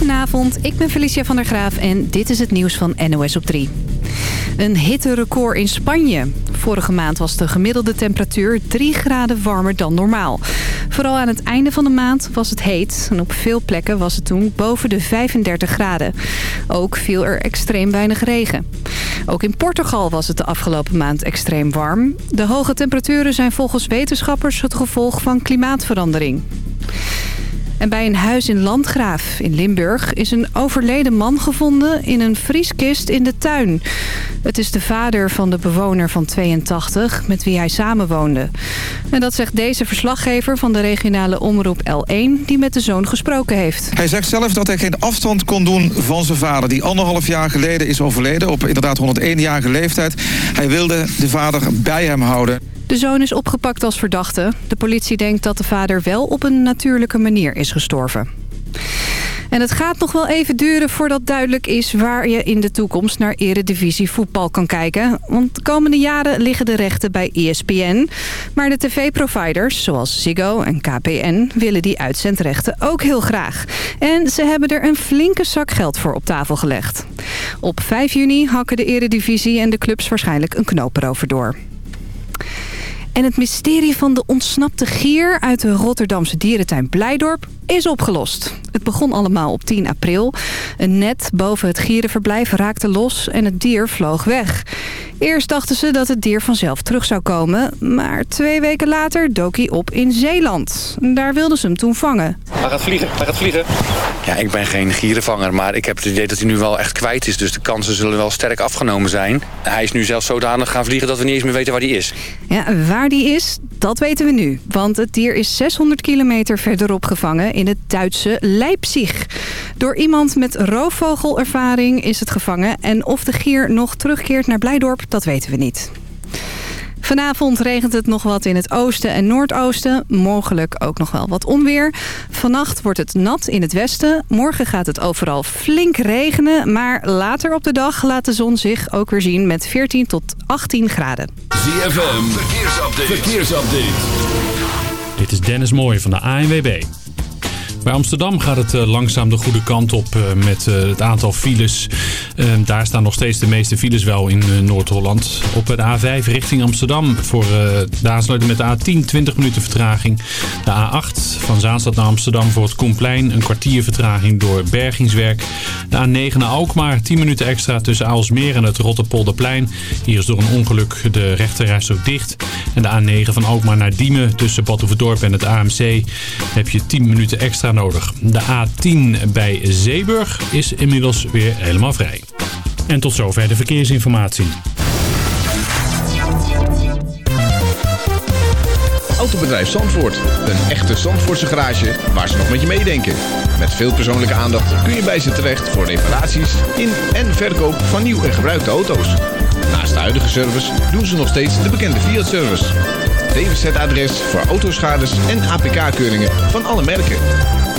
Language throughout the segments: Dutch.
Goedenavond, ik ben Felicia van der Graaf en dit is het nieuws van NOS op 3. Een hitterecord in Spanje. Vorige maand was de gemiddelde temperatuur 3 graden warmer dan normaal. Vooral aan het einde van de maand was het heet. En op veel plekken was het toen boven de 35 graden. Ook viel er extreem weinig regen. Ook in Portugal was het de afgelopen maand extreem warm. De hoge temperaturen zijn volgens wetenschappers het gevolg van klimaatverandering. En bij een huis in Landgraaf in Limburg is een overleden man gevonden in een vrieskist in de tuin. Het is de vader van de bewoner van 82 met wie hij samenwoonde. En dat zegt deze verslaggever van de regionale omroep L1 die met de zoon gesproken heeft. Hij zegt zelf dat hij geen afstand kon doen van zijn vader die anderhalf jaar geleden is overleden op inderdaad 101-jarige leeftijd. Hij wilde de vader bij hem houden. De zoon is opgepakt als verdachte. De politie denkt dat de vader wel op een natuurlijke manier is gestorven. En het gaat nog wel even duren voordat duidelijk is waar je in de toekomst naar eredivisie voetbal kan kijken. Want de komende jaren liggen de rechten bij ESPN. Maar de tv-providers, zoals Ziggo en KPN, willen die uitzendrechten ook heel graag. En ze hebben er een flinke zak geld voor op tafel gelegd. Op 5 juni hakken de eredivisie en de clubs waarschijnlijk een knoop erover door. En het mysterie van de ontsnapte gier uit de Rotterdamse dierentuin Blijdorp is opgelost. Het begon allemaal op 10 april. Een net boven het gierenverblijf raakte los en het dier vloog weg. Eerst dachten ze dat het dier vanzelf terug zou komen. Maar twee weken later dook hij op in Zeeland. Daar wilden ze hem toen vangen. Hij gaat vliegen, hij gaat vliegen. Ja, ik ben geen gierenvanger, maar ik heb het idee dat hij nu wel echt kwijt is. Dus de kansen zullen wel sterk afgenomen zijn. Hij is nu zelfs zodanig gaan vliegen dat we niet eens meer weten waar hij is. Ja, waar die is, dat weten we nu. Want het dier is 600 kilometer verderop gevangen in het Duitse Leipzig. Door iemand met roofvogelervaring is het gevangen. En of de gier nog terugkeert naar Blijdorp, dat weten we niet. Vanavond regent het nog wat in het oosten en noordoosten. Mogelijk ook nog wel wat onweer. Vannacht wordt het nat in het westen. Morgen gaat het overal flink regenen. Maar later op de dag laat de zon zich ook weer zien met 14 tot 18 graden. ZFM, verkeersupdate. verkeersupdate. Dit is Dennis Mooij van de ANWB. Bij Amsterdam gaat het uh, langzaam de goede kant op uh, met uh, het aantal files. daar staan nog steeds de meeste files wel in Noord-Holland. Op de A5 richting Amsterdam voor de aansluiting met de A10 20 minuten vertraging. De A8 van Zaanstad naar Amsterdam voor het Koenplein een kwartier vertraging door bergingswerk. De A9 naar Alkmaar 10 minuten extra tussen Aalsmeer en het Rotterpolderplein. Hier is door een ongeluk de rechterreis ook dicht. En de A9 van Alkmaar naar Diemen tussen Badhoevedorp en het AMC heb je 10 minuten extra nodig. De A10 bij Zeeburg is inmiddels weer helemaal vrij. En tot zover de verkeersinformatie. Autobedrijf Zandvoort. Een echte Zandvoortse garage waar ze nog met je meedenken. Met veel persoonlijke aandacht kun je bij ze terecht voor reparaties in en verkoop van nieuw en gebruikte auto's. Naast de huidige service doen ze nog steeds de bekende Fiat-service. DWZ-adres voor autoschades en APK-keuringen van alle merken.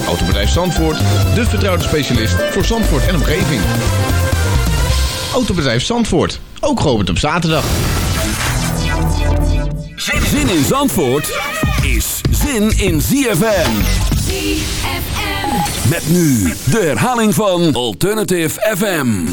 Autobedrijf Zandvoort, de vertrouwde specialist voor Zandvoort en omgeving. Autobedrijf Zandvoort, ook geopend op zaterdag. Zin in Zandvoort is zin in ZFM. ZFM. Met nu de herhaling van Alternative FM.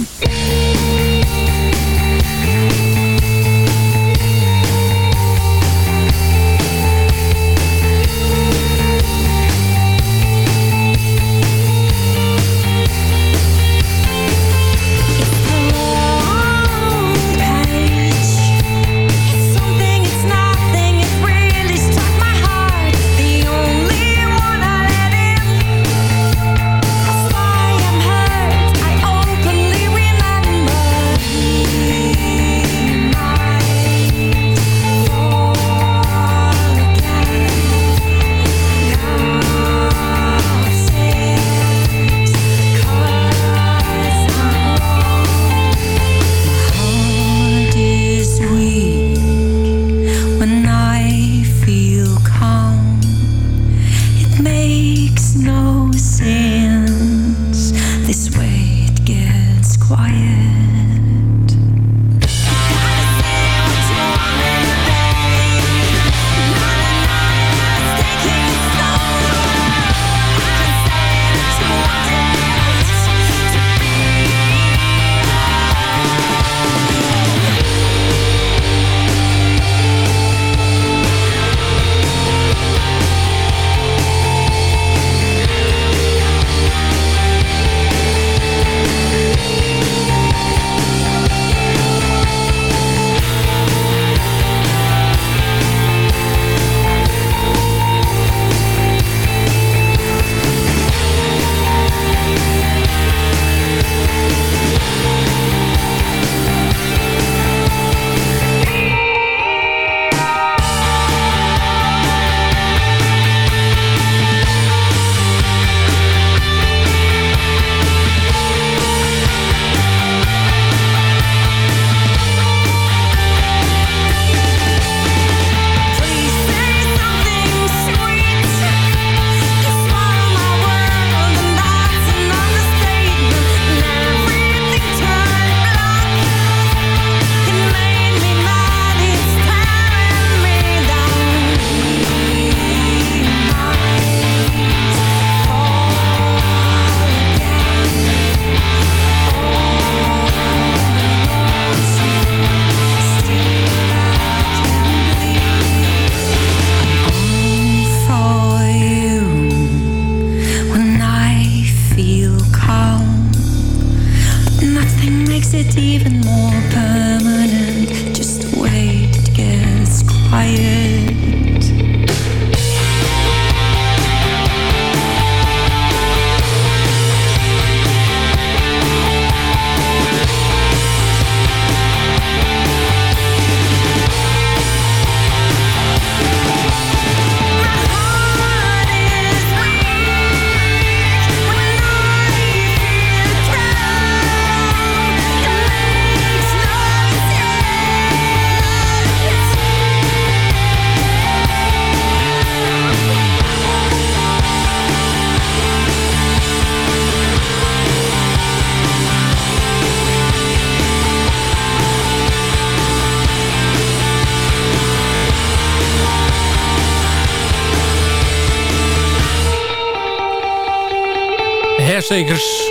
Herzekers.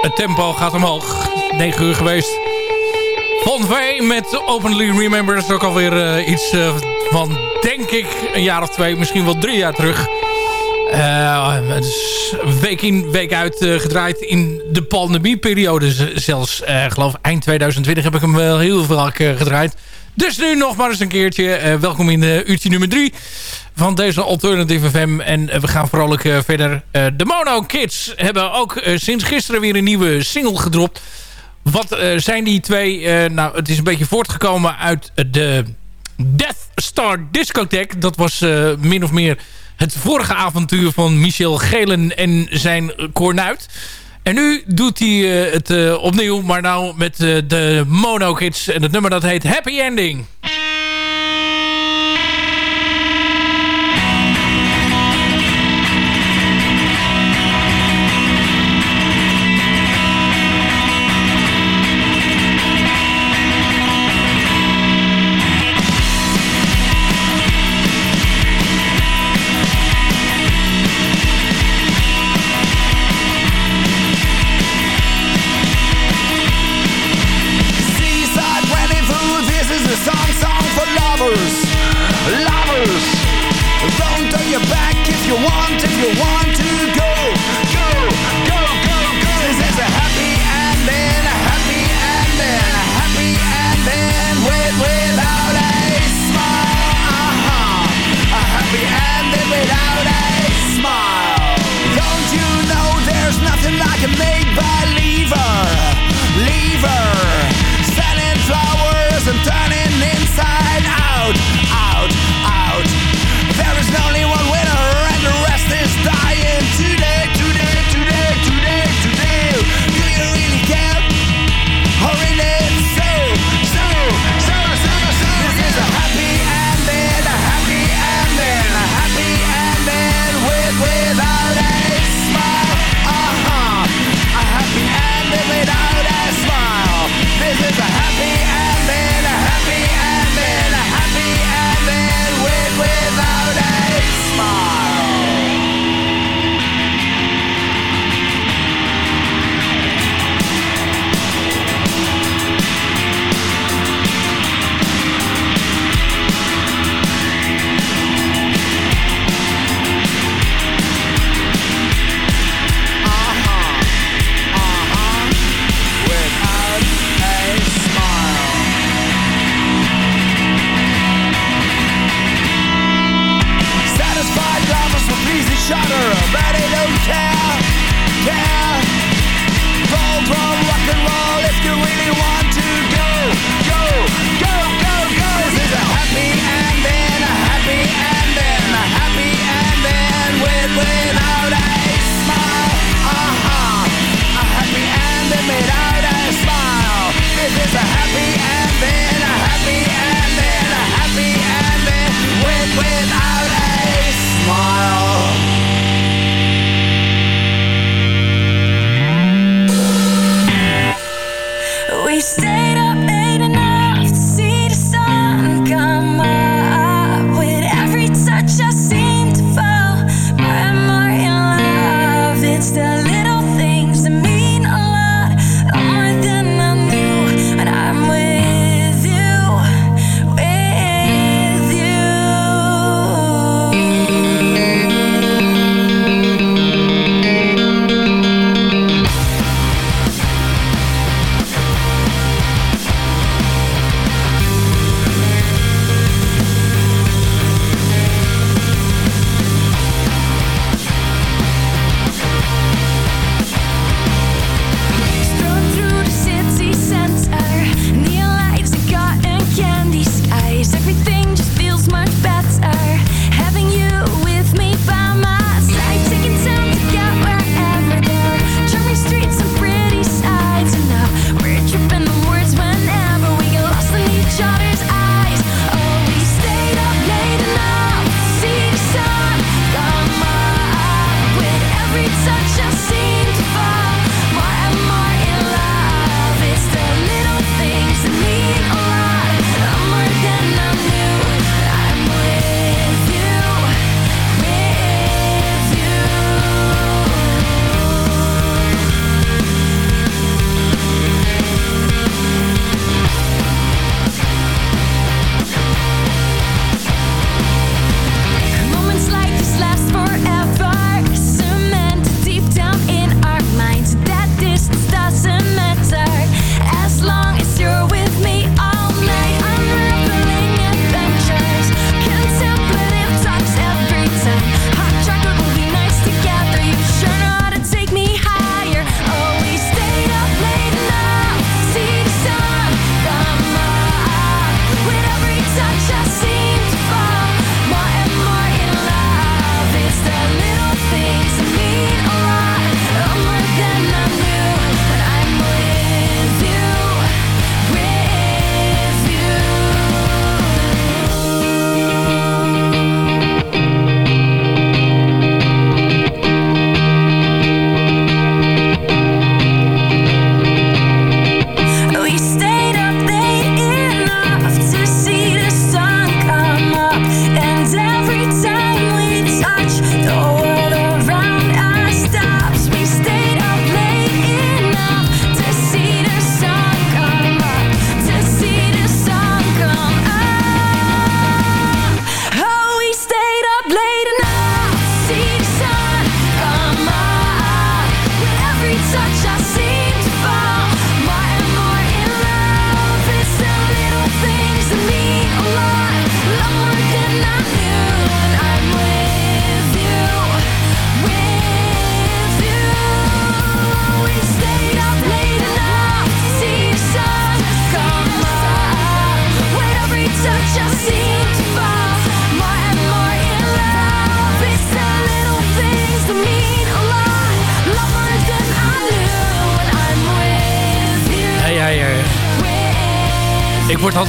Het tempo gaat omhoog. 9 uur geweest. Von V met Openly Remember. Dat is ook alweer uh, iets uh, van, denk ik, een jaar of twee, misschien wel drie jaar terug. Het is week in, week uit gedraaid in de pandemieperiode zelfs. Ik geloof eind 2020 heb ik hem wel heel vaak gedraaid. Dus nu nog maar eens een keertje. welkom in uurtje nummer 3 van deze Alternative FM. En we gaan vrolijk verder. De Mono Kids hebben ook sinds gisteren weer een nieuwe single gedropt. Wat zijn die twee? nou, het is een beetje voortgekomen uit de Death Star Discotheque. Dat was min of meer het vorige avontuur van Michel Gelen en zijn Cornuit. En nu doet hij het opnieuw, maar nou met de Mono Kids. En het nummer dat heet Happy Ending.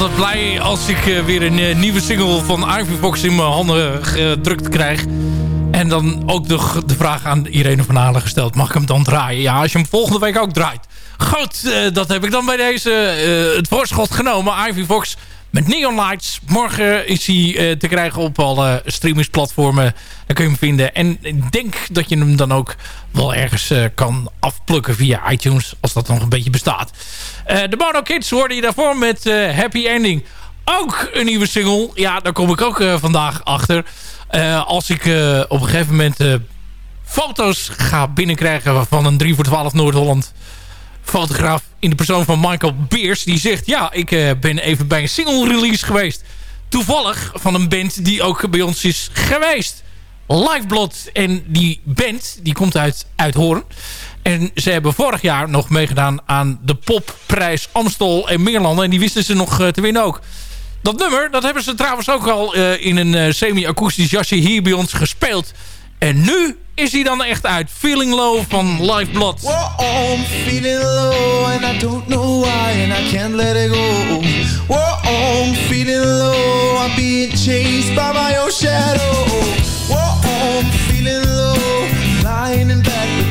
Blij als ik eh, weer een eh, nieuwe single van Ivy Fox in mijn handen gedrukt krijg. En dan ook de, de vraag aan Irene van Halen gesteld. Mag ik hem dan draaien? Ja, als je hem volgende week ook draait. Goed, eh, dat heb ik dan bij deze eh, het voorschot genomen. Ivy Fox met Neon Lights. Morgen is hij eh, te krijgen op alle streamingsplatformen. Kun je hem vinden. En ik denk dat je hem dan ook wel ergens eh, kan afplukken via iTunes. Als dat nog een beetje bestaat. Eh, de Mono Kids hoorde je daarvoor met eh, Happy Ending. Ook een nieuwe single. Ja, daar kom ik ook vandaag achter. Als ik op een gegeven moment foto's ga binnenkrijgen van een 3 voor 12 Noord-Holland fotograaf in de persoon van Michael Beers. Die zegt, ja, ik ben even bij een single release geweest. Toevallig van een band die ook bij ons is geweest. Lifeblood. En die band, die komt uit, uit Hoorn. En ze hebben vorig jaar nog meegedaan aan de popprijs Amstel en Meerlanden. En die wisten ze nog eh, te winnen ook. Dat nummer, dat hebben ze trouwens ook al eh, in een eh, semi-akoestisch jasje hier bij ons gespeeld. En nu is hij dan echt uit. Feeling Low van Lifeblood. Whoa, I'm feeling low and I don't know why and I can't let it go. I'm feeling low, I'm being chased by my own shadow. Whoa, I'm feeling low, lying in bed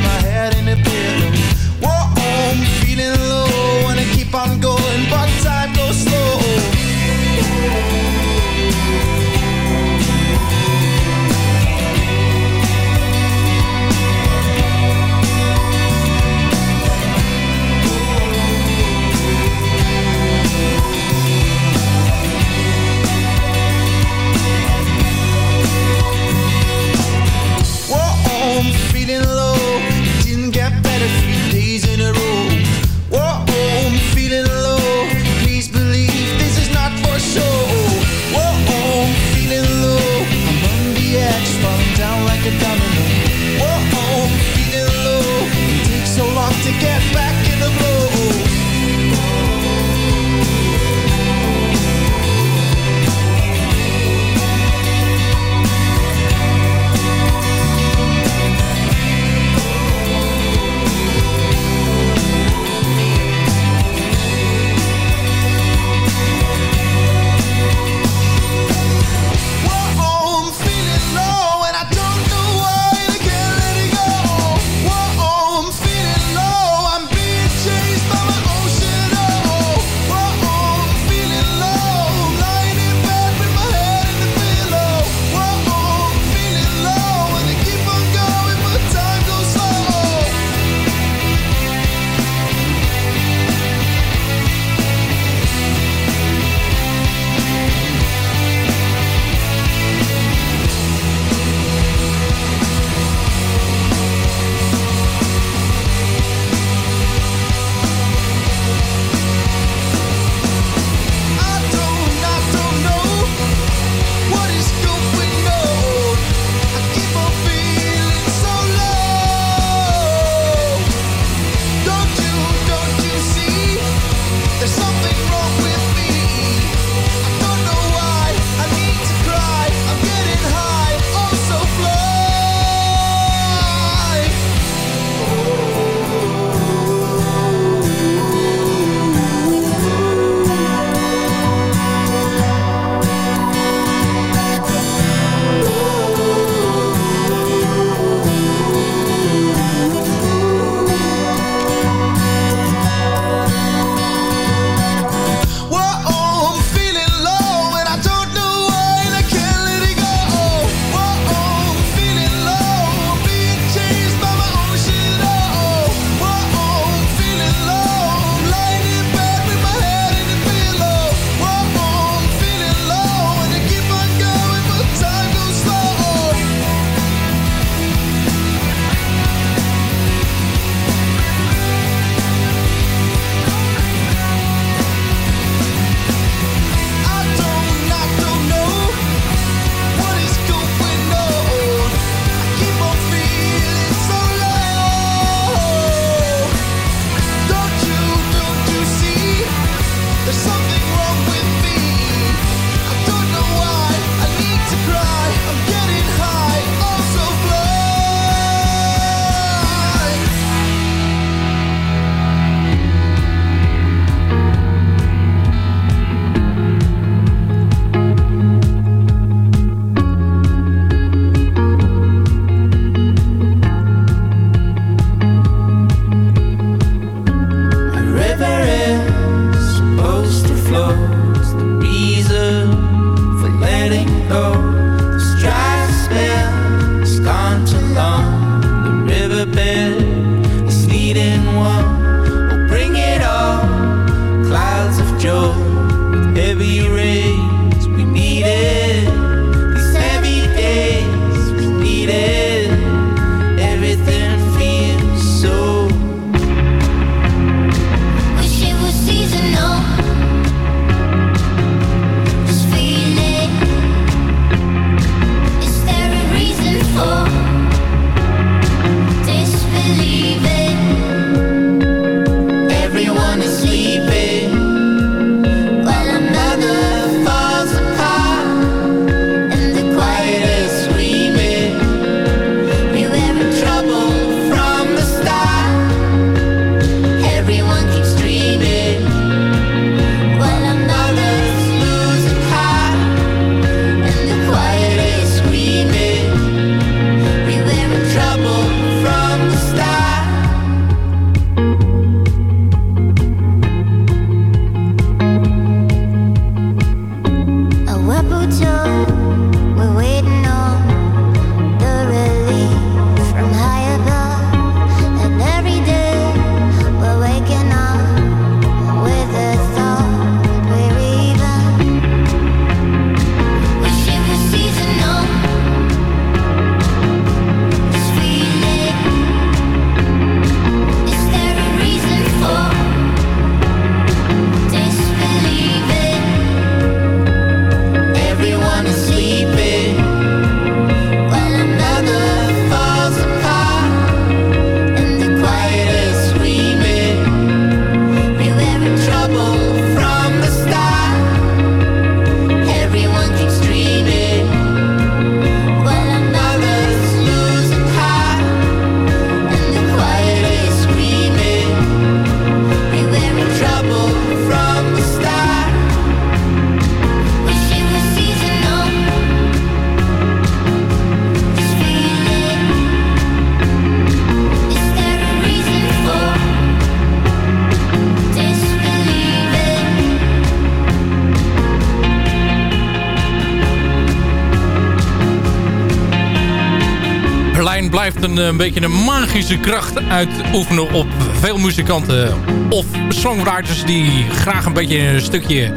een, een beetje een magische kracht uitoefenen op veel muzikanten of songwriters die graag een beetje een stukje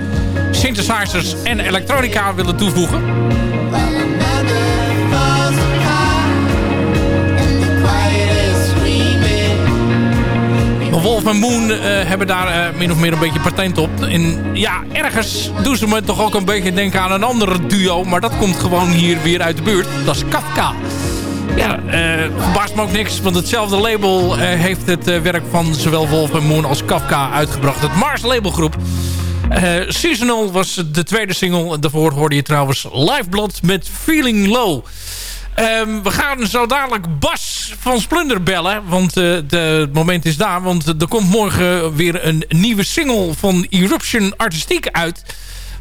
synthesizers en elektronica willen toevoegen. Wolf en Moon eh, hebben daar eh, min of meer een beetje patent op. En ja, ergens doen ze me toch ook een beetje denken aan een ander duo. Maar dat komt gewoon hier weer uit de buurt. Dat is Kafka. Ja, eh verbaast me ook niks, want hetzelfde label eh, heeft het eh, werk van zowel Wolf en Moon als Kafka uitgebracht. Het Mars labelgroep. Seasonal was de tweede single. Daarvoor hoorde je trouwens Lifeblood met Feeling Low. Ehm, we gaan zo dadelijk Bas van Splunder bellen. Want het moment is daar. Want er komt morgen weer een nieuwe single van Eruption Artistiek uit.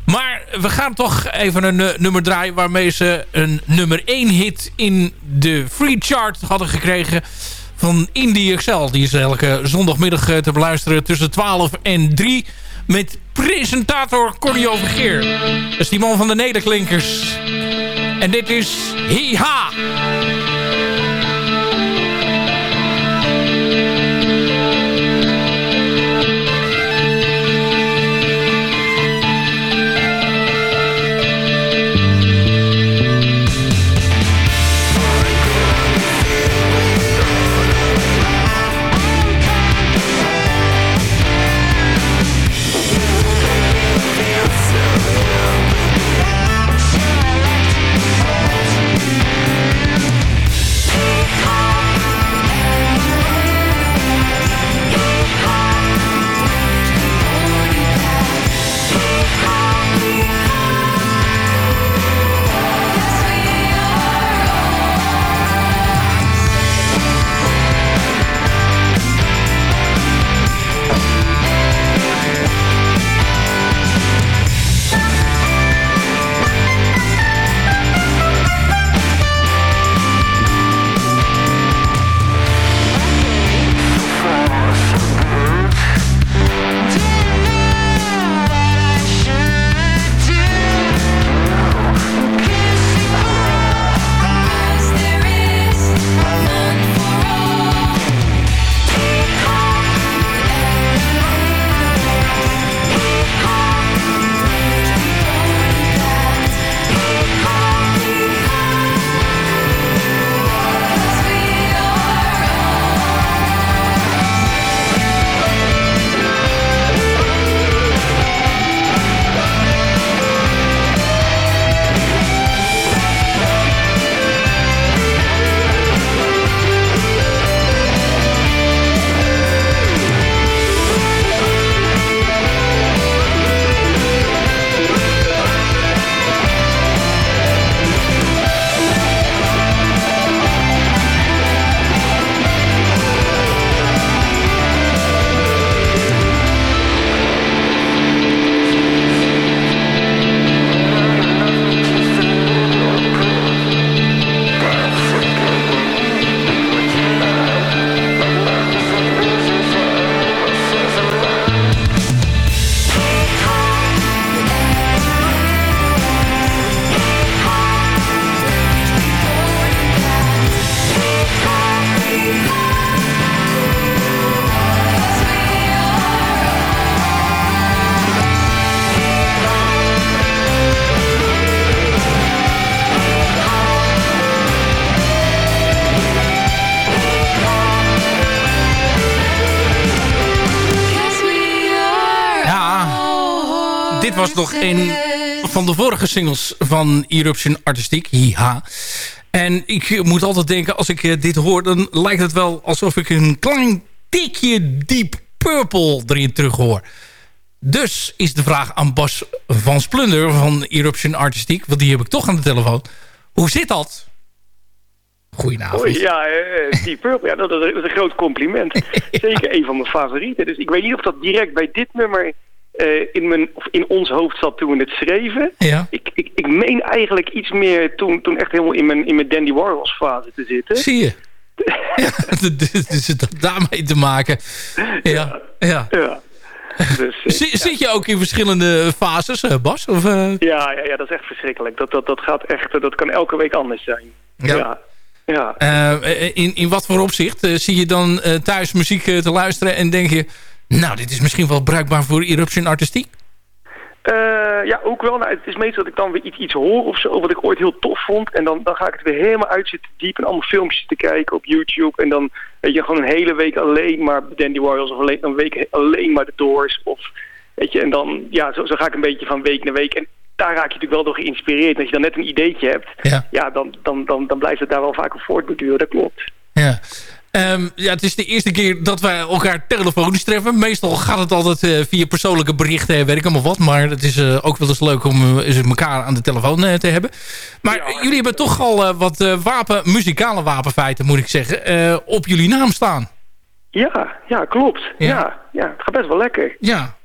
Maar we gaan toch even een eh, nummer draaien... waarmee ze een nummer 1 hit in de free chart hadden gekregen... van Indie XL. Die is elke zondagmiddag eh, te beluisteren tussen 12 en 3... met presentator Corny Overgeer. Dat is die man van de Nederklinkers. En dit is Hi-Ha. Was nog een van de vorige singles van Eruption Artistiek. Hiha. En ik moet altijd denken, als ik eh, dit hoor... dan lijkt het wel alsof ik een klein tikje Deep Purple erin terug hoor. Dus is de vraag aan Bas van Splunder van Eruption Artistiek... want die heb ik toch aan de telefoon. Hoe zit dat? Goedenavond. Oh, ja, eh, Deep Purple, ja, dat, is- dat is een groot compliment. Zeker een van mijn favorieten. Dus ik weet niet of dat direct bij dit nummer eh, in, mijn, of in ons hoofd zat toen we het schreven. Ja. Ik, ik, ik meen eigenlijk iets meer toen, toen echt helemaal in mijn, in mijn Dandy Warhols fase te zitten. Zie je. ja, dus het had daarmee te maken. Ja, ja. Ja. Dus, eh, Zi- Zit je ook in verschillende fases, eh, Bas? Of, ja, ja, ja, dat is echt verschrikkelijk. Dat, dat, dat gaat echt, dat kan elke week anders zijn. Ja. ja. In, in wat voor opzicht? Zie je dan thuis muziek te luisteren en denk je... Nou, dit is misschien wel bruikbaar voor Eruption Artistiek? Eh, ja, ook wel. Nou, het is meestal dat ik dan weer iets, iets hoor of zo, wat ik ooit heel tof vond. En dan, dan ga ik het weer helemaal uitzitten diep en allemaal filmpjes te kijken op YouTube. En dan weet je gewoon een hele week alleen maar Dandy Warriors of alleen, een week alleen maar de Doors. Of, weet je, en dan, ja, zo, zo ga ik een beetje van week naar week. En daar raak je natuurlijk wel door geïnspireerd. En als je dan net een ideetje hebt, Ja. ja, dan, dan, dan, dan blijft het daar wel vaak op voortborduren. Dat klopt. Ja. Ehm, ja, het is de eerste keer dat wij elkaar telefonisch treffen. Meestal gaat het altijd eh, via persoonlijke berichten en weet ik allemaal wat. Maar het is eh, ook wel eens leuk om eh, eens elkaar aan de telefoon te hebben. Maar jullie hebben toch al wat wapen, muzikale wapenfeiten, moet ik zeggen, op jullie naam staan. Ja, ja, klopt. Ja. Ja, ja, het gaat best wel lekker. Ja,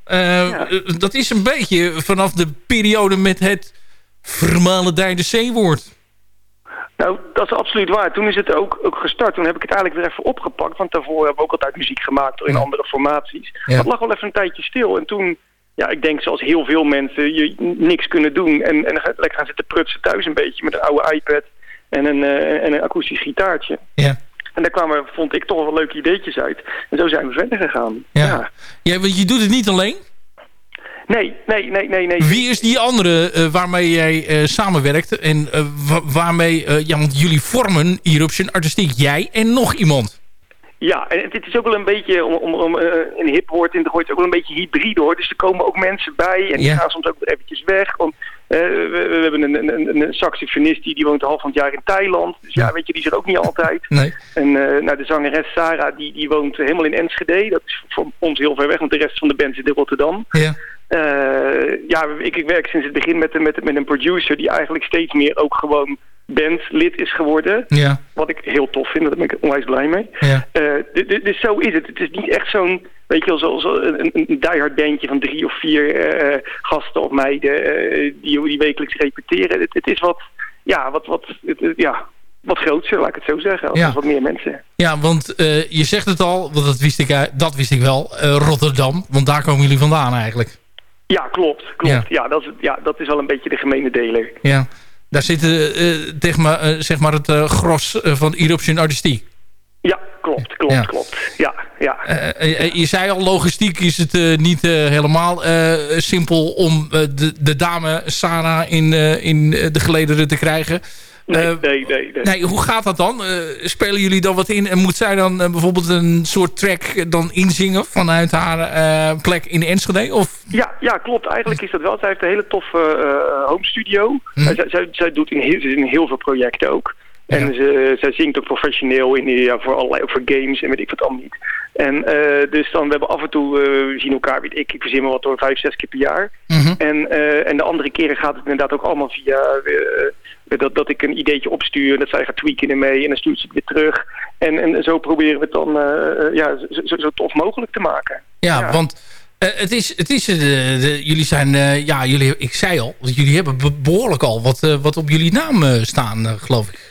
dat is een beetje vanaf de periode met het vermalendijde C-woord. Nou, dat is absoluut waar. Toen is het ook, ook gestart. Toen heb ik het eigenlijk weer even opgepakt. Want daarvoor hebben we ook altijd muziek gemaakt in andere formaties. Ja. Het lag wel even een tijdje stil. En toen, ja, ik denk zoals heel veel mensen, je niks kunnen doen. En, en lekker gaan zitten prutsen thuis een beetje met een oude iPad en een, eh, en een akoestisch gitaartje. Ja. En daar kwamen, vond ik, toch wel leuke ideetjes uit. En zo zijn we verder gegaan. Ja. Ja, want je doet het niet alleen. Nee, nee, nee, nee, nee. Wie is die andere eh, waarmee jij eh, samenwerkt? En eh, wa- waarmee, ja, want jullie vormen Eruption Artistiek. Jij en nog iemand. Ja, en het is ook wel een beetje, om, om, om een hip woord in te gooien, het is ook wel een beetje hybride hoor. Dus er komen ook mensen bij en die Ja. gaan soms ook eventjes weg. Eh, we, we hebben een, een, een, saxofonist die, die woont half van het jaar in Thailand. Dus ja, weet je, die er ook niet altijd. Nee. En nou, de zangeres Sarah, die, die woont helemaal in Enschede. Dat is voor ons heel ver weg, want de rest van de band zit in Rotterdam. Ja. Eh, ja, ik, ik werk sinds het begin met, een- met, met een producer die eigenlijk steeds meer ook gewoon bandlid is geworden. Ja. Wat ik heel tof vind, daar ben ik onwijs blij mee. Ja. Dus zo is het. Het is niet echt zo'n, weet je wel, zo, een, een diehard bandje van drie of vier eh, gasten of meiden die, die wekelijks repeteren. Het, het is wat, ja, wat, wat, het- het- ja, wat grootser, laat ik het zo zeggen. Als Ja. wat meer mensen. Ja, want je zegt het al, want dat wist ik, dat wist ik wel. Rotterdam, want daar komen jullie vandaan eigenlijk. Ja, klopt. klopt. Ja. Ja. dat is, ja, dat is wel een beetje de gemene deler. Ja. Daar zit eh, eh, zeg, maar, eh, zeg maar het gros van Eruption Artistiek. Ja, klopt, klopt, Ja. klopt. Ja, ja. Eh, je zei al, logistiek is het niet helemaal simpel om de, de dame Sarah in, in de gelederen te krijgen. Nee, Eh, nee, nee, nee. Nee, hoe gaat dat dan? Eh, spelen jullie dan wat in? En moet zij dan eh, bijvoorbeeld een soort track dan inzingen vanuit haar plek in Enschede? Of? Ja, ja, klopt. Eigenlijk is dat wel. Zij heeft een hele toffe home studio. Hm. Zij, zij, zij doet in heel, in heel veel projecten ook. En ze, zij zingt ook professioneel in, ja, voor allerlei, ook voor games en weet ik wat allemaal niet. En eh, dus dan, we hebben af en toe, eh, we zien elkaar, weet ik, ik verzin me wat door vijf, zes keer per jaar. Mhm. En, eh, en de andere keren gaat het inderdaad ook allemaal via eh, dat, dat ik een ideetje opstuur, dat zij gaat tweaken ermee en dan stuurt ze het weer terug. En, en zo proberen we het dan eh, eh, ja, zo, zo, zo tof mogelijk te maken. Ja, Ja. want eh, het is, het is eh, de, jullie zijn, eh, ja, jullie, ik zei al, jullie hebben be- behoorlijk al wat, eh, wat op jullie naam eh, staan, eh, geloof ik.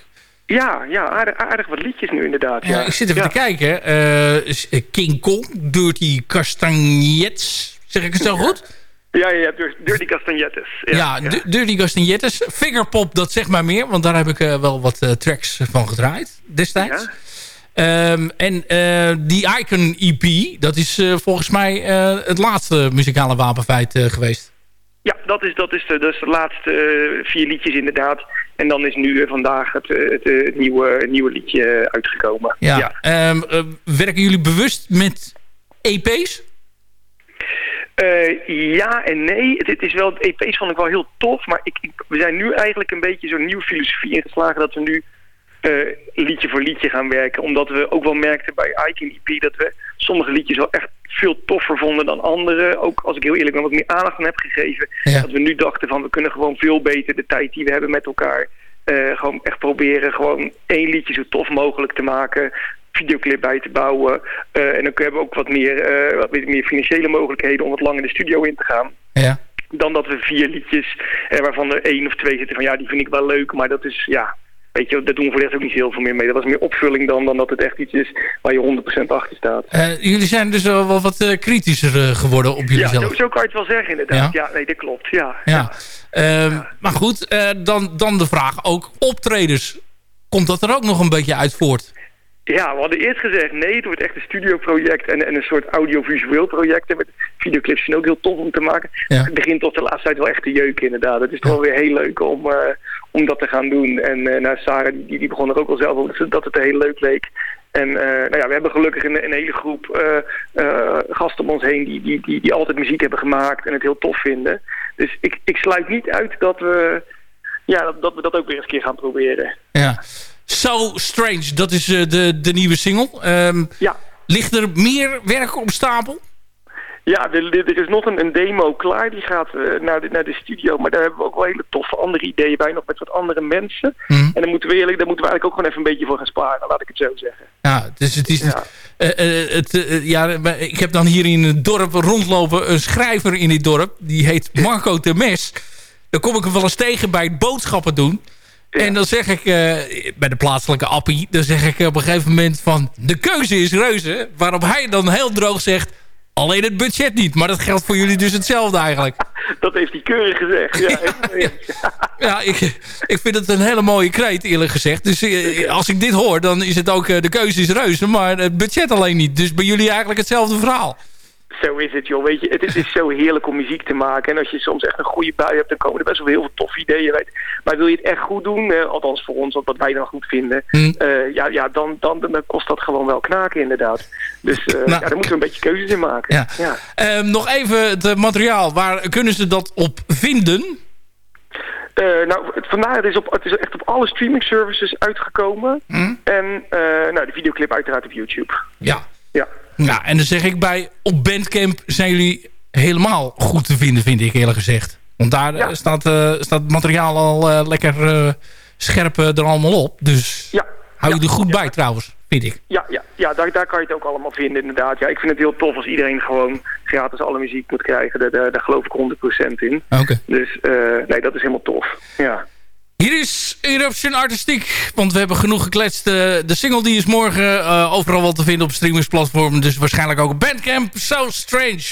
Ja, ja aardig, aardig wat liedjes nu inderdaad. Ja, Ja, ik zit even ja. te kijken. eh, King Kong, Dirty Castagnets, zeg ik het zo goed? Ja, ja, ja Dir- Dirty Castagnettes. Ja, Ja, Dirty Castagnettes. Fingerpop, dat zeg maar meer, want daar heb ik eh, wel wat tracks van gedraaid destijds. Ja. Ehm, en die Icon EP, dat is volgens mij het laatste muzikale wapenfeit geweest. Ja, dat is, dat is, de, dat is de laatste vier liedjes inderdaad. En dan is nu vandaag het, eh, het, eh, het nieuwe, nieuwe liedje eh, uitgekomen. Ja. Ehm, eh, werken jullie bewust met EP's? Ja en nee. Het, het is wel, EP's vond ik wel heel tof. Maar ik, ik- we zijn nu eigenlijk een beetje zo'n nieuwe filosofie ingeslagen... dat we nu eh, liedje voor liedje gaan werken. Omdat we ook wel merkten bij Icon EP... dat we sommige liedjes wel echt veel toffer vonden dan andere. Ook als ik heel eerlijk ben, wat meer aandacht aan heb gegeven. Ja. Dat we nu dachten van we kunnen gewoon veel beter de tijd die we hebben met elkaar... eh, gewoon echt proberen gewoon één liedje zo tof mogelijk te maken videoclip bij te bouwen. Eh, en dan hebben we ook wat meer, wat meer financiële mogelijkheden om wat langer de studio in te gaan. Ja. Dan dat we vier liedjes, eh, waarvan er één of twee zitten van ja, die vind ik wel leuk, maar dat is ja. Weet je, daar doen we voor de rest ook niet heel veel meer mee. Dat was meer opvulling dan, dan dat het echt iets is waar je 100% achter staat. Eh, jullie zijn dus wel wat eh, kritischer eh, geworden op jullie Ja, zelf. zo, zo kan je het wel zeggen inderdaad. Ja, nee, dat klopt. Ja, Ja. Ehm, Maar goed, dan, dan de vraag ook optredens. komt dat er ook nog een beetje uit voort? Ja, we hadden eerst gezegd nee, het wordt echt een studioproject en, en een soort audiovisueel project. En met videoclips zijn ook heel tof om te maken. Ja. Het begint tot de laatste tijd wel echt te jeuken inderdaad. Het is toch wel weer heel leuk om, om dat te gaan doen. En eh nou, Sarah die, die begon er ook al zelf over dat het heel leuk leek. En eh, nou ja, we hebben gelukkig een, een hele groep eh, gasten om ons heen die, die, die, die altijd muziek hebben gemaakt en het heel tof vinden. Dus ik, ik sluit niet uit dat we, ja, dat, dat we dat ook weer eens een keer gaan proberen. Ja. So Strange, dat is de, de nieuwe single. Ehm, Ja. Ligt er meer werk op stapel? Ja, er, is nog een, een demo klaar. Die gaat eh, naar, de, naar de studio. Maar daar hebben we ook wel hele toffe andere ideeën bij. Nog met wat andere mensen. Mhm. En dan moeten we eerlijk, daar moeten we eigenlijk ook gewoon even een beetje voor gaan sparen. Laat ik het zo zeggen. Ja, dus het is... Ja. eh, eh, het, ja, ik heb dan hier in het dorp rondlopen een schrijver in dit dorp. Die heet Marco Temes. Dan kom ik hem wel eens tegen bij het boodschappen doen. En dan zeg ik bij de plaatselijke appie... dan zeg ik op een gegeven moment van... de keuze is reuze. Waarop hij dan heel droog zegt... alleen het budget niet. Maar dat geldt voor jullie dus hetzelfde eigenlijk. Dat heeft hij keurig gezegd. Ja, ja. Ja, ik, ik vind het een hele mooie kreet eerlijk gezegd. Dus eh, als ik dit hoor, dan is het ook... eh, de keuze is reuze, maar het budget alleen niet. Dus bij jullie eigenlijk hetzelfde verhaal. Zo is het, joh. Weet je, het, is- zo heerlijk om muziek te maken. En als je soms echt een goede bui hebt, dan komen er best wel heel veel toffe ideeën uit. Maar wil je het echt goed doen, eh, althans voor ons, wat wat wij dan goed vinden, Hm. eh, ja, ja dan, dan, dan kost dat gewoon wel knaken, inderdaad. Dus eh, ja, daar moeten we een beetje keuzes in maken. Ja. Ehm, nog even het materiaal. Waar kunnen ze dat op vinden? Nou, het, vandaar, het is, op, het is echt op alle streaming services uitgekomen. Hm? En nou, de videoclip uiteraard op YouTube. Ja. Ja. Ja, en dan zeg ik bij... op Bandcamp zijn jullie helemaal goed te vinden, vind ik eerlijk gezegd. Want daar eh, staat, eh, staat het materiaal al eh, lekker eh, scherp er allemaal op. Dus Ja. hou je er goed bij trouwens, vind ik. Ja, ja, ja daar, daar kan je het ook allemaal vinden inderdaad. Ja, ik vind het heel tof als iedereen gewoon gratis alle muziek moet krijgen. Daar, daar, daar geloof ik 100% in. Oké. Dus nee, dat is helemaal tof. Ja. Hier is Eruption Artistiek. Want we hebben genoeg gekletst. Eh, de single die is morgen eh, overal wel te vinden op streamingsplatformen. Dus waarschijnlijk ook Bandcamp. So Strange.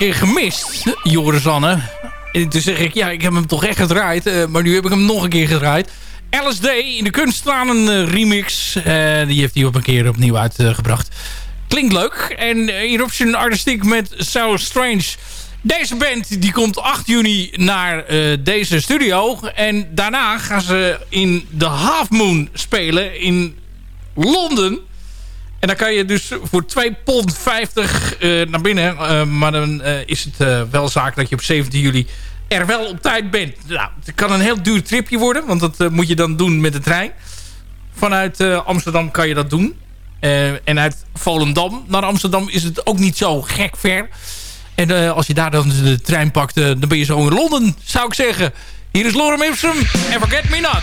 Gemist, Joris Anne. En toen zeg ik, ja, ik heb hem toch echt gedraaid. eh, maar nu heb ik hem nog een keer gedraaid. LSD in de kunsttranen eh, remix. Eh, die heeft hij op een keer opnieuw uitgebracht. Klinkt leuk. En Eruption Artistic met So Strange. Deze band die komt 8 juni naar deze studio. En daarna gaan ze in de Half Moon spelen in Londen. En dan kan je dus voor 2 pond 50 eh, naar binnen. Eh, maar dan eh, is het wel zaak dat je op 17 juli er wel op tijd bent. Nou, het kan een heel duur tripje worden. Want dat moet je dan doen met de trein. Vanuit Amsterdam kan je dat doen. En uit Volendam naar Amsterdam is het ook niet zo gek ver. En als je daar dan de trein pakt, dan ben je zo in Londen, zou ik zeggen. Hier is Lorem Ipsum en Forget Me Not.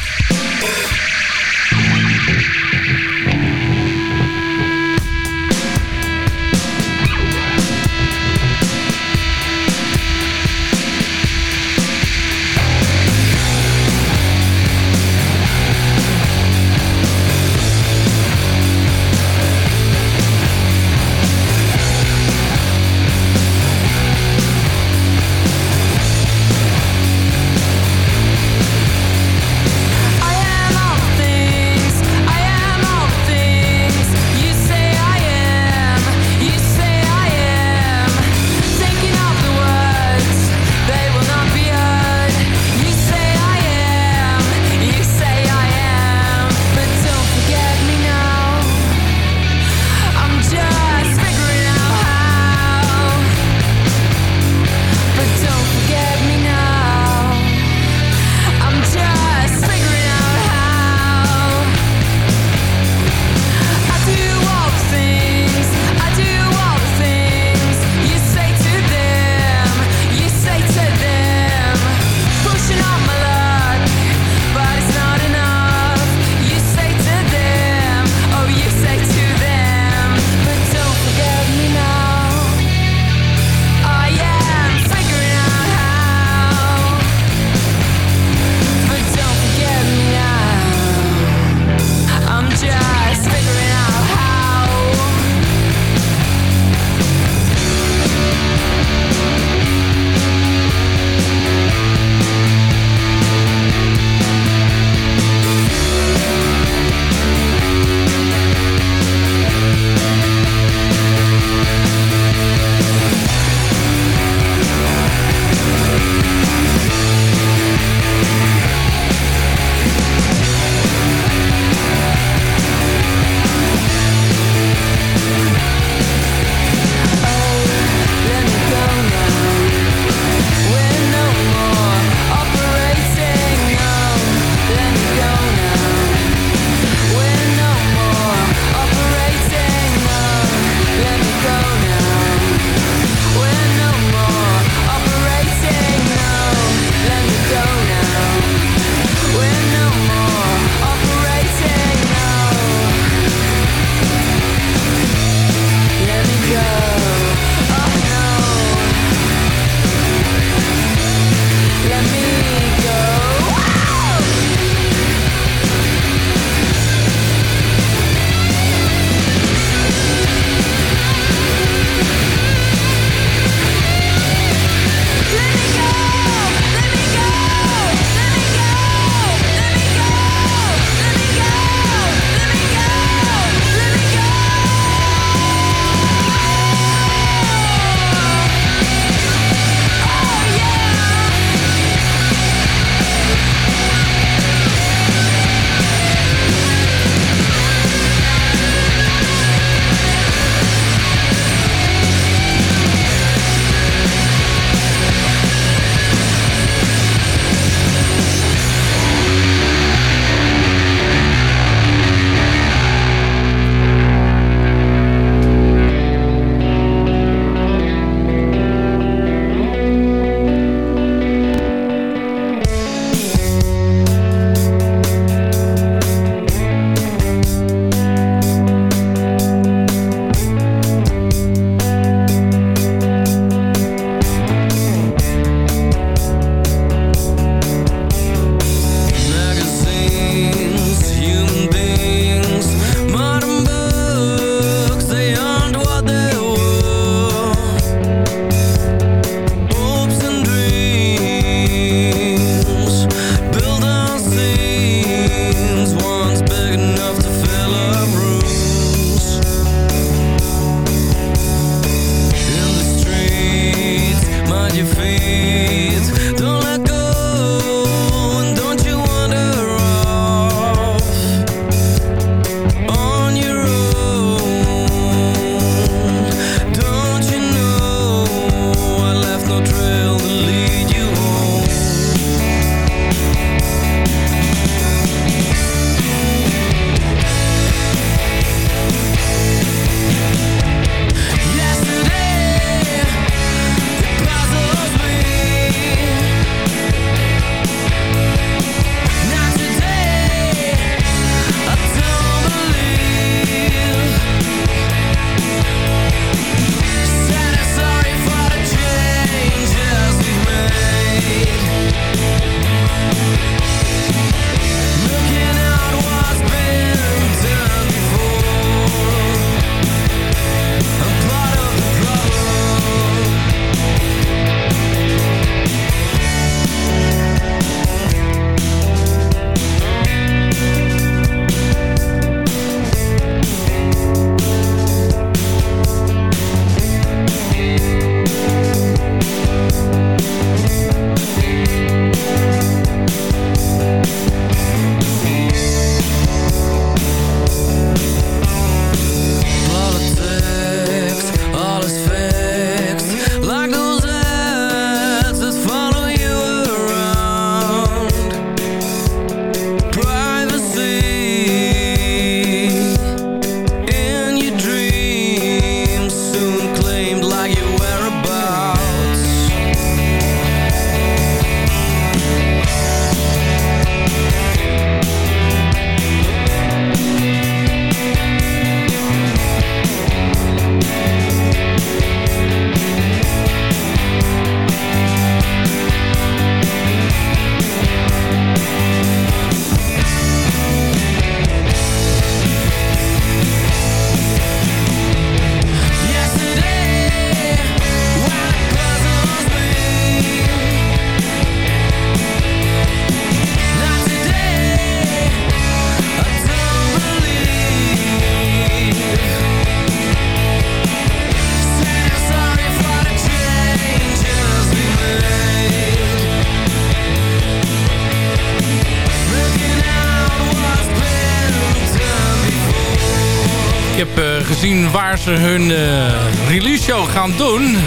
Zien waar ze hun eh, release show gaan doen.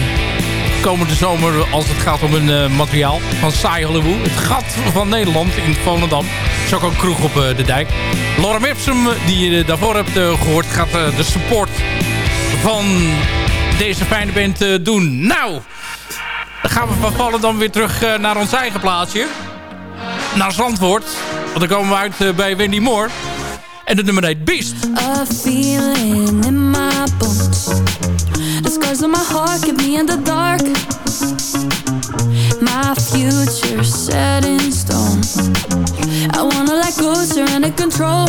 Komende zomer als het gaat om hun eh, materiaal van Saai Hollywood. Het gat van Nederland in Volendam. is ook een kroeg op eh, de dijk. Lorem Ipsum, die je daarvoor hebt eh, gehoord, gaat de support van deze fijne band doen. Nou, dan gaan we van Volendam weer terug naar ons eigen plaatsje. Naar Zandvoort. Want dan komen we uit bij Wendy Moore. En de nummer heet Beast. A feeling in my bones. The scars on my heart keep me in the dark. My future set in stone. I wanna let go, surrender control.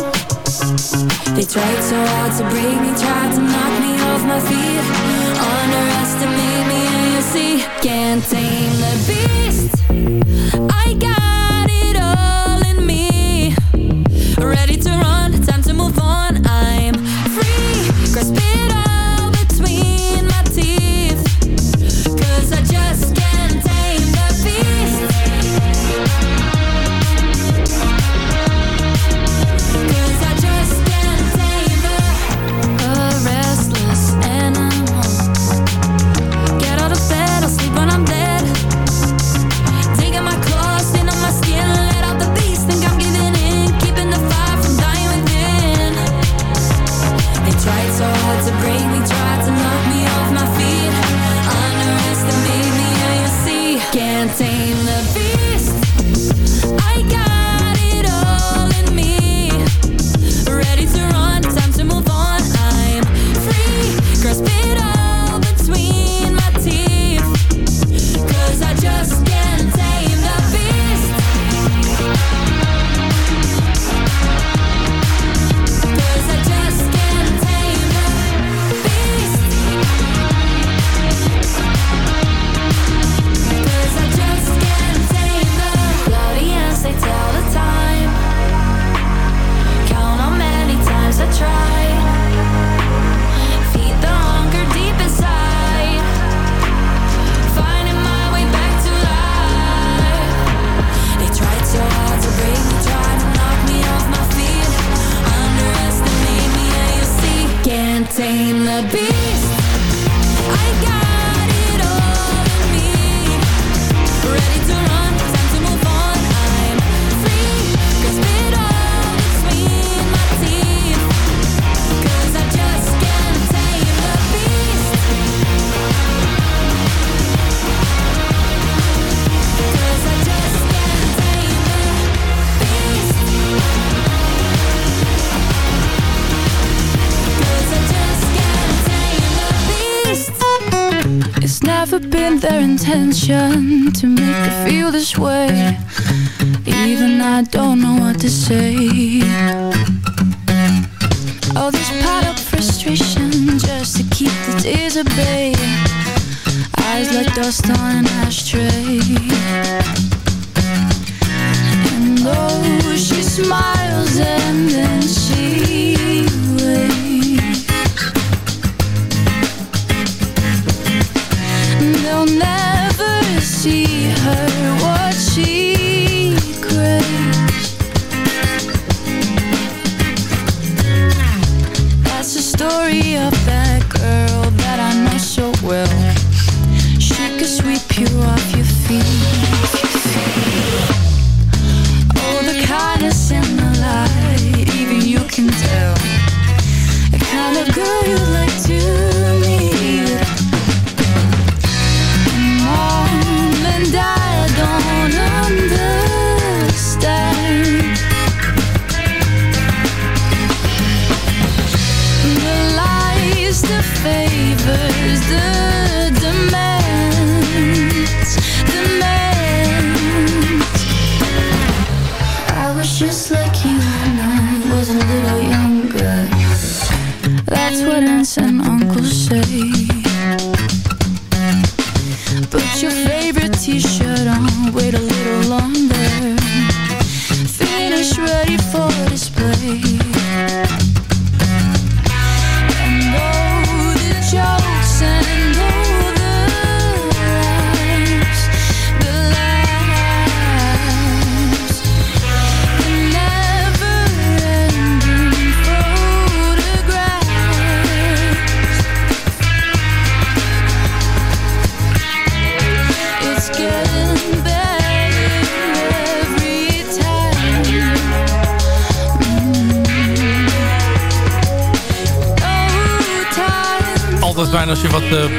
They tried so hard to break me, tried to knock me off my feet. Underestimate me, and you see, can't tame the beast. I got it all. Ready to run, time to move on. I'm free, grasp intention to make me feel this way. Even I don't know what to say. All this piled up frustration just to keep the tears at bay. Eyes like dust on an ashtray. And though she smiles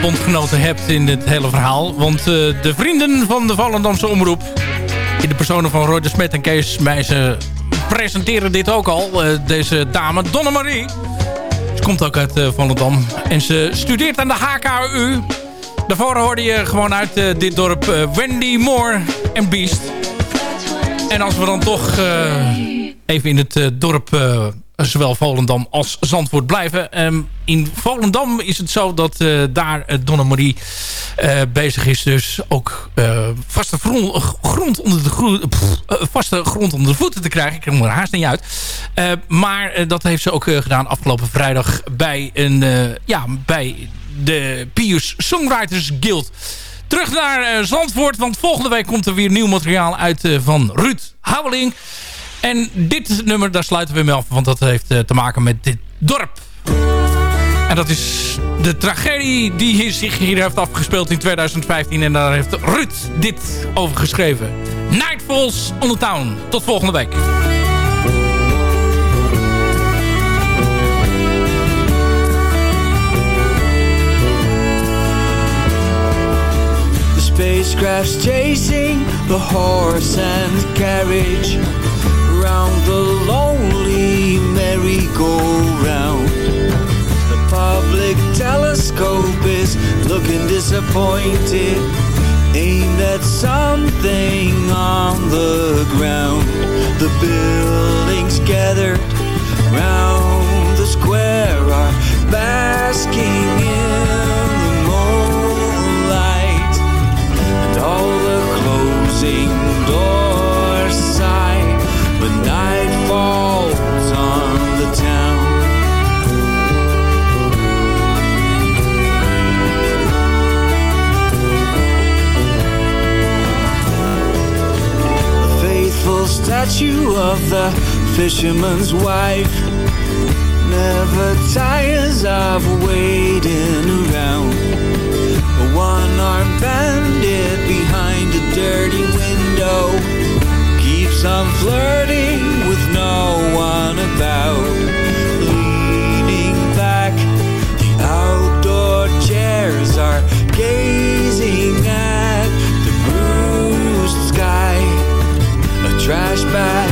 bondgenoten hebt in dit hele verhaal. Want eh, de vrienden van de Vallendamse Omroep... in de personen van Roy de Smet en Kees Meijzen... presenteren dit ook al. eh, deze dame, Donna Marie. Ze komt ook uit Volendam. En ze studeert aan de HKU. Daarvoor hoorde je gewoon uit dit dorp Wendy Moore en Beast. En als we dan toch even in het dorp... eh, zowel Volendam als Zandvoort blijven. Ehm, in Volendam is het zo dat eh, daar uh, Donna Marie eh, bezig is. Dus ook eh, vaste, grond, onder de eh, vaste grond onder de voeten te krijgen. Ik krijg er haast niet uit. Eh, maar eh, dat heeft ze ook eh, gedaan afgelopen vrijdag bij, een, eh, ja, bij de Pius Songwriters Guild. Terug naar eh, Zandvoort, want volgende week komt er weer nieuw materiaal uit eh, van Ruud Houweling. En dit nummer, daar sluiten we mee af, want dat heeft eh, te maken met dit dorp. En dat is de tragedie die zich hier heeft afgespeeld in 2015. En daar heeft Ruud dit over geschreven. Nightfalls on the Town. Tot volgende week. The chasing the horse and carriage the lonely merry-go-round. The public telescope is looking disappointed, aimed at something on the ground. The buildings gathered round the square are basking in the moonlight and all the closing when night falls on the town. The faithful statue of the fisherman's wife never tires of waiting around. A one-armed bandit behind a dirty window keeps on flirting with no one about. Leaning back, the outdoor chairs are gazing at the bruised sky. A trash bag's